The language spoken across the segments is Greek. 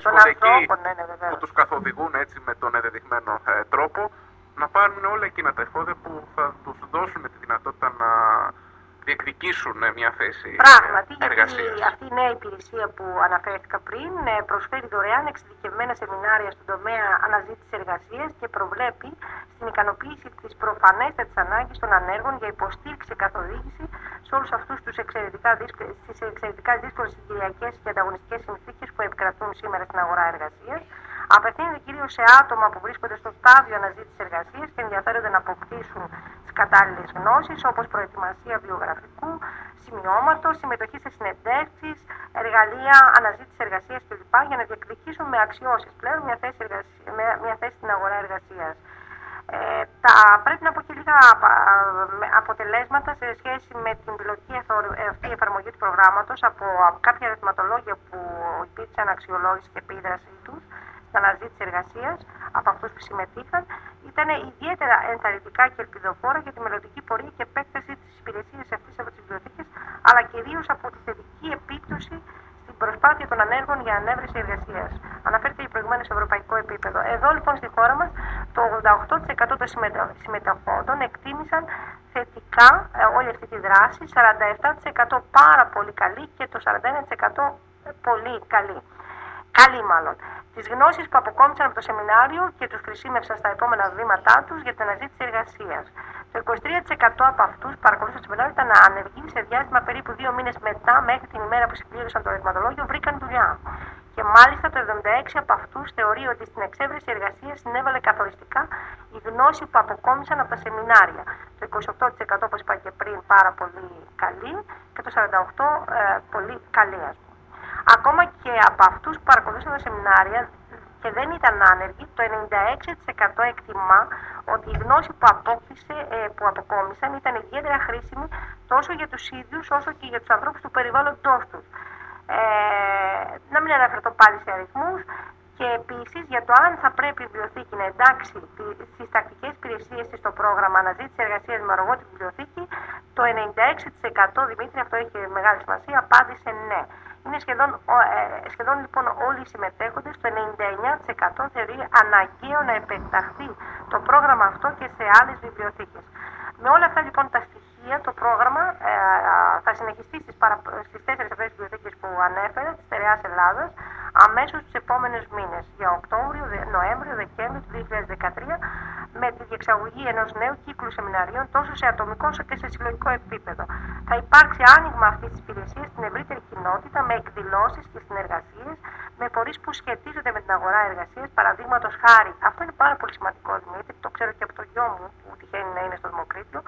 των ανθρώπων, ναι, ναι, που τους καθοδηγούν έτσι με τον ενδεδειγμένο ε, τρόπο να πάρουν όλα εκείνα τα εφόδια που θα τους δώσουν τη δυνατότητα να διεκδικήσουν μια θέση Πράγματι, εργασίας. γιατί αυτή η νέα υπηρεσία που αναφέρθηκα πριν ε, προσφέρει δωρεάν εξειδικευμένα σεμινάρια στον τομέα αναζήτησης εργασίας και προβλέπει στην ικανοποίηση της προφανέστατης ανάγκης των ανέργων για υποστήριξη και καθοδήγηση σε όλους αυτούς τι εξαιρετικά δύσκολες συγκυριακές και ανταγωνιστικές συνθήκες που επικρατούν σήμερα στην αγορά εργασίας. Απευθύνεται κυρίως σε άτομα που βρίσκονται στο στάδιο αναζήτησης εργασίας και ενδιαφέρονται να αποκτήσουν τις κατάλληλες γνώσεις, όπως προετοιμασία βιογραφικού, σημειώματος, συμμετοχή σε συνεντεύξεις, εργαλεία αναζήτησης εργασίας κλπ. για να διεκδικήσουν με αξιώσεις πλέον μια θέση, εργασία, μια θέση στην αγορά εργασίας. Ε, τα, πρέπει να πω και λίγα αποτελέσματα σε σχέση με την πιλωτική αυτή εφαρμογή του προγράμματος από κάποια ερωτηματολόγια που υπήρξαν αξιολόγηση και επίδραση τους στην αναζήτηση εργασίας από αυτούς που συμμετείχαν ήταν ιδιαίτερα ενθαρρυντικά και ελπιδοφόρα για τη μελλοντική πορεία και επέκταση της υπηρεσίας αυτής από τις βιβλιοθήκες, αλλά κυρίως από τη θετική επίπτωση στην προσπάθεια των ανέργων για ανέβρεση εργασίας. Αναφέρεται προηγουμένως σε ευρωπαϊκό επίπεδο. Εδώ λοιπόν στη χώρα μας το 88% των συμμετοχόντων εκτίμησαν θετικά ε, όλη αυτή τη δράση, 47% πάρα πολύ καλή και το 41% πολύ καλή. Καλή μάλλον τις γνώσεις που αποκόμισαν από το σεμινάριο και τους χρησιμεύσαν στα επόμενα βήματά τους για την αναζήτηση εργασίας. Το 23% από αυτούς που παρακολούθησαν το σεμινάριο ήταν ανεργοί σε διάστημα περίπου δύο μήνες μετά, μέχρι την ημέρα που συμπλήρωσαν το ερωτηματολόγιο, βρήκαν δουλειά. Και μάλιστα το 76% από αυτούς θεωρεί ότι στην εξέβρεση εργασίας συνέβαλε καθοριστικά η γνώση που αποκόμισαν από τα σεμινάρια. Το 28% όπως είπα και πριν πάρα πολύ καλή και το 48% ε, πολύ καλή ας πούμε. Ακόμα και από αυτούς που παρακολούθησαν τα σεμινάρια και δεν ήταν άνεργοι, το 96% εκτιμά ότι η γνώση που απόκτησε, ε, που αποκόμισαν ήταν ιδιαίτερα χρήσιμη τόσο για τους ίδιους όσο και για τους ανθρώπους του περιβάλλοντος τους. Ε, να μην αναφερθώ πάλι σε αριθμούς και επίσης για το αν θα πρέπει η βιβλιοθήκη να εντάξει στις τακτικές υπηρεσίες της στο πρόγραμμα αναζήτησης εργασίας με αργό τη βιβλιοθήκη, το 96% Δημήτρη, αυτό έχει μεγάλη σημασία, απάντησε ναι. Είναι σχεδόν, ε, σχεδόν λοιπόν όλοι οι συμμετέχοντες, το 99% θεωρεί αναγκαίο να επεκταχθεί το πρόγραμμα αυτό και σε άλλες βιβλιοθήκες. Με όλα αυτά λοιπόν τα στοιχεία, το πρόγραμμα ε, θα συνεχιστεί στις, παρα... στις τέσσερις αυτές βιβλιοθήκες που ανέφερα, της Στερεάς Ελλάδας, αμέσως τους επόμενους μήνες, για Οκτώβριο, Νοέμβριο, Δεκέμβριο του 2013, με τη διεξαγωγή ενός νέου κύκλου σεμιναρίων τόσο σε ατομικό όσο και σε συλλογικό επίπεδο. Θα υπάρξει άνοιγμα αυτής της υπηρεσίας στην ευρύτερη κοινότητα με εκδηλώσεις και συνεργασίες με φορείς που σχετίζονται με την αγορά εργασίας. Παραδείγματος χάρη, αυτό είναι πάρα πολύ σημαντικό, Δημήτρη, το ξέρω και από το γιο μου που τυχαίνει να είναι στο Δημοκρίτιο.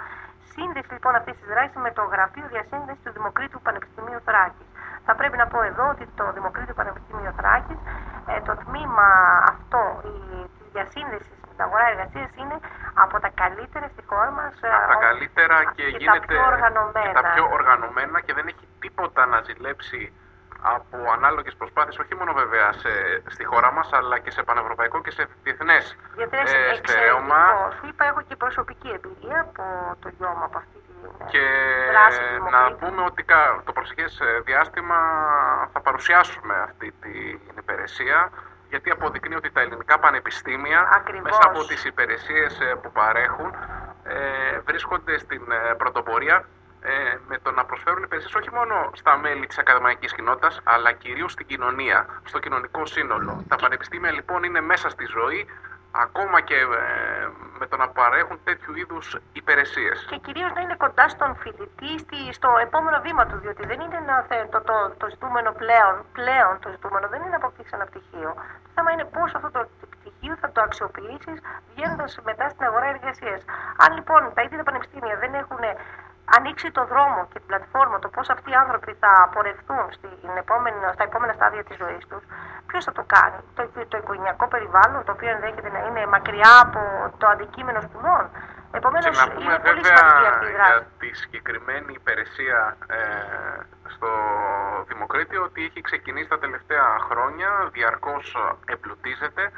Σύνδεση λοιπόν αυτής της δράσης με το Γραφείο Διασύνδεσης του Δημοκρίτου Πανεπιστημίου Θράκης. Θα πρέπει να πω εδώ ότι το Δημοκρίτιο Πανεπιστημίο Θράκη, ε, το τμήμα αυτό τη διασύνδεση με την αγορά εργασίας είναι από τα καλύτερα στη χώρα μας. Ε, από τα καλύτερα και, και γίνεται τα πιο οργανωμένα. Και τα πιο οργανωμένα και δεν έχει τίποτα να ζηλέψει από ανάλογες προσπάθειες, όχι μόνο βέβαια σε, στη χώρα μας, αλλά και σε πανευρωπαϊκό και σε διεθνές ε, στερέωμα. Σου είπα, έχω και προσωπική εμπειρία από το γιο μου από αυτή τη και να πούμε ότι το προσεχές ε, διάστημα θα παρουσιάσουμε αυτή την υπηρεσία γιατί αποδεικνύει ότι τα ελληνικά πανεπιστήμια μέσα από τις υπηρεσίες ε, που παρέχουν ε, βρίσκονται στην πρωτοπορία ε, με το να προσφέρουν υπηρεσίες όχι μόνο στα μέλη της ακαδημαϊκής κοινότητας, αλλά κυρίως στην κοινωνία, στο κοινωνικό σύνολο. Τα πανεπιστήμια λοιπόν είναι μέσα στη ζωή, ακόμα και ε, με το να παρέχουν τέτοιου είδους υπηρεσίες. Και κυρίως να είναι κοντά στον φοιτητή στο επόμενο βήμα του, διότι δεν είναι ένα, το, το, το ζητούμενο πλέον, πλέον το ζητούμενο δεν είναι να αποκτήσεις ένα πτυχίο. Το θέμα είναι πώς αυτό το πτυχίο θα το αξιοποιήσεις βγαίνοντας μετά στην αγορά εργασίας. Αν λοιπόν τα ίδια τα πανεπιστήμια δεν έχουν ανοίξει το δρόμο και την πλατφόρμα, το πώς αυτοί οι άνθρωποι θα πορευτούν στην επόμενη, στα επόμενα στάδια της ζωής τους, ποιος θα το κάνει; Το, το οικογενειακό περιβάλλον, το οποίο ενδέχεται να είναι μακριά από το αντικείμενο σπουδών. Επομένως, είναι πολύ σημαντική αυτή η δράση. Για τη συγκεκριμένη υπηρεσία ε, στο Δημοκρίτιο, ότι έχει ξεκινήσει τα τελευταία χρόνια, διαρκώς εμπλουτίζεται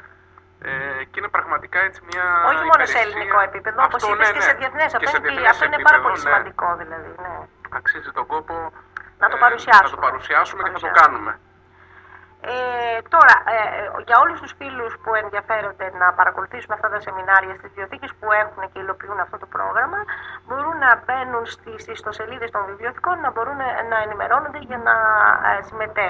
ε, και είναι πραγματικά έτσι μια. Όχι μόνο σε ελληνικό επίπεδο, όπως είπες ναι, ναι. και σε διεθνέ. Αυτό, είναι, αυτό είναι πάρα πολύ ναι. σημαντικό δηλαδή. Ναι. Αξίζει τον κόπο να το ε, παρουσιάσουμε, ε, να το παρουσιάσουμε και θα το κάνουμε. Ε, τώρα, ε, για όλους τους φίλους που ενδιαφέρονται να παρακολουθήσουν αυτά τα σεμινάρια στις βιβλιοθήκες που έχουν και υλοποιούν αυτό το πρόγραμμα, μπορούν να μπαίνουν στις ιστοσελίδες των βιβλιοθηκών, να μπορούν να ενημερώνονται για να ε, συμμετέχουν.